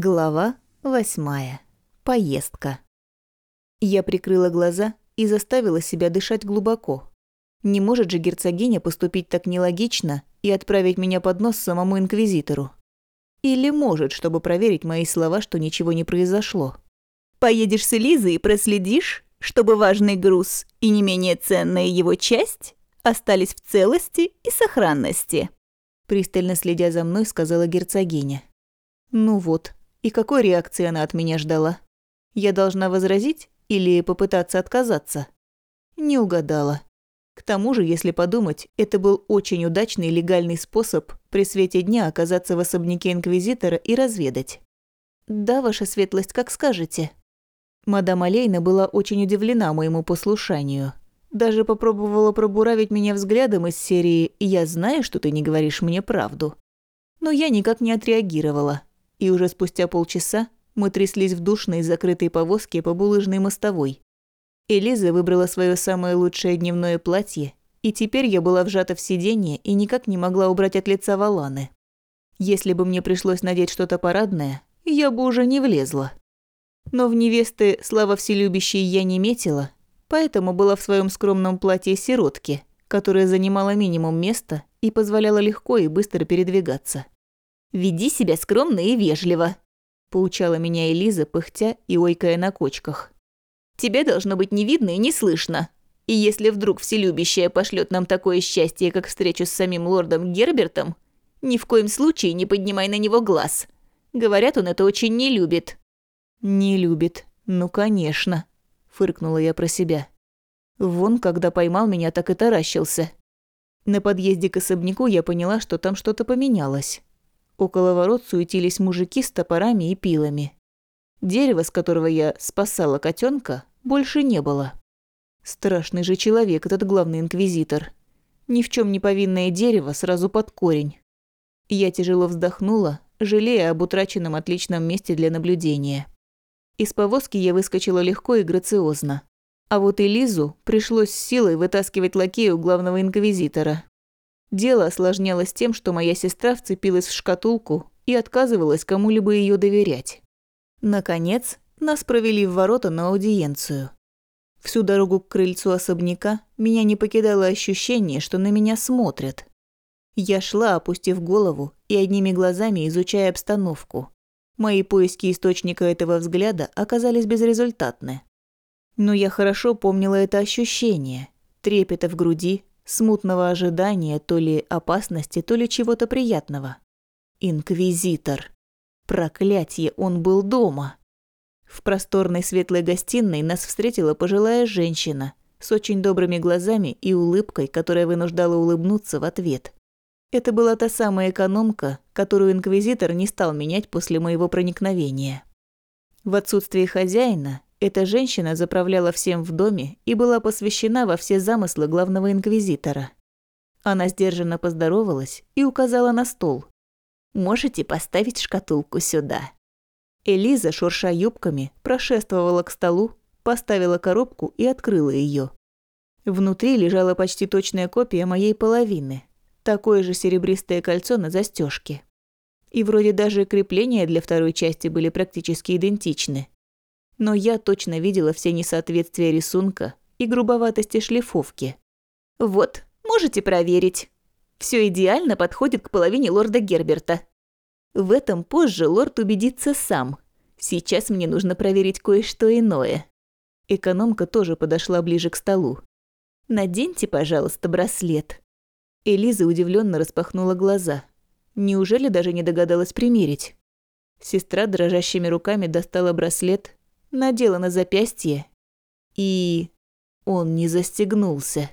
Глава восьмая. Поездка. Я прикрыла глаза и заставила себя дышать глубоко. Не может же герцогиня поступить так нелогично и отправить меня под нос самому инквизитору. Или может, чтобы проверить мои слова, что ничего не произошло. «Поедешь с Элизой и проследишь, чтобы важный груз и не менее ценная его часть остались в целости и сохранности», пристально следя за мной, сказала герцогиня. Ну вот, и какой реакции она от меня ждала? Я должна возразить или попытаться отказаться? Не угадала. К тому же, если подумать, это был очень удачный легальный способ при свете дня оказаться в особняке Инквизитора и разведать. «Да, ваша светлость, как скажете». Мадам Алейна была очень удивлена моему послушанию. Даже попробовала пробуравить меня взглядом из серии «Я знаю, что ты не говоришь мне правду». Но я никак не отреагировала и уже спустя полчаса мы тряслись в душной закрытой повозке по булыжной мостовой. Элиза выбрала свое самое лучшее дневное платье, и теперь я была вжата в сиденье и никак не могла убрать от лица валаны. Если бы мне пришлось надеть что-то парадное, я бы уже не влезла. Но в невесты слава вселюбящей я не метила, поэтому была в своем скромном платье сиротки, которое занимало минимум места и позволяло легко и быстро передвигаться. Веди себя скромно и вежливо», – поучала меня Элиза, пыхтя и ойкая на кочках. «Тебе должно быть не видно и не слышно. И если вдруг вселюбящая пошлет нам такое счастье, как встречу с самим лордом Гербертом, ни в коем случае не поднимай на него глаз. Говорят, он это очень не любит». «Не любит. Ну, конечно», – фыркнула я про себя. Вон, когда поймал меня, так и таращился. На подъезде к особняку я поняла, что там что-то поменялось. Около ворот суетились мужики с топорами и пилами. Дерева, с которого я спасала котенка, больше не было. Страшный же человек этот главный инквизитор. Ни в чем не повинное дерево сразу под корень. Я тяжело вздохнула, жалея об утраченном отличном месте для наблюдения. Из повозки я выскочила легко и грациозно. А вот Элизу пришлось силой вытаскивать лакею главного инквизитора. Дело осложнялось тем, что моя сестра вцепилась в шкатулку и отказывалась кому-либо ее доверять. Наконец, нас провели в ворота на аудиенцию. Всю дорогу к крыльцу особняка меня не покидало ощущение, что на меня смотрят. Я шла, опустив голову и одними глазами изучая обстановку. Мои поиски источника этого взгляда оказались безрезультатны. Но я хорошо помнила это ощущение, трепета в груди, смутного ожидания то ли опасности, то ли чего-то приятного. Инквизитор. Проклятье, он был дома. В просторной светлой гостиной нас встретила пожилая женщина с очень добрыми глазами и улыбкой, которая вынуждала улыбнуться в ответ. Это была та самая экономка, которую инквизитор не стал менять после моего проникновения. В отсутствие хозяина эта женщина заправляла всем в доме и была посвящена во все замыслы главного инквизитора. Она сдержанно поздоровалась и указала на стол. «Можете поставить шкатулку сюда». Элиза, шурша юбками, прошествовала к столу, поставила коробку и открыла ее. Внутри лежала почти точная копия моей половины, такое же серебристое кольцо на застежке. И вроде даже крепления для второй части были практически идентичны но я точно видела все несоответствия рисунка и грубоватости шлифовки. «Вот, можете проверить. Все идеально подходит к половине лорда Герберта. В этом позже лорд убедится сам. Сейчас мне нужно проверить кое-что иное». Экономка тоже подошла ближе к столу. «Наденьте, пожалуйста, браслет». Элиза удивленно распахнула глаза. Неужели даже не догадалась примерить? Сестра дрожащими руками достала браслет, надела на запястье, и он не застегнулся.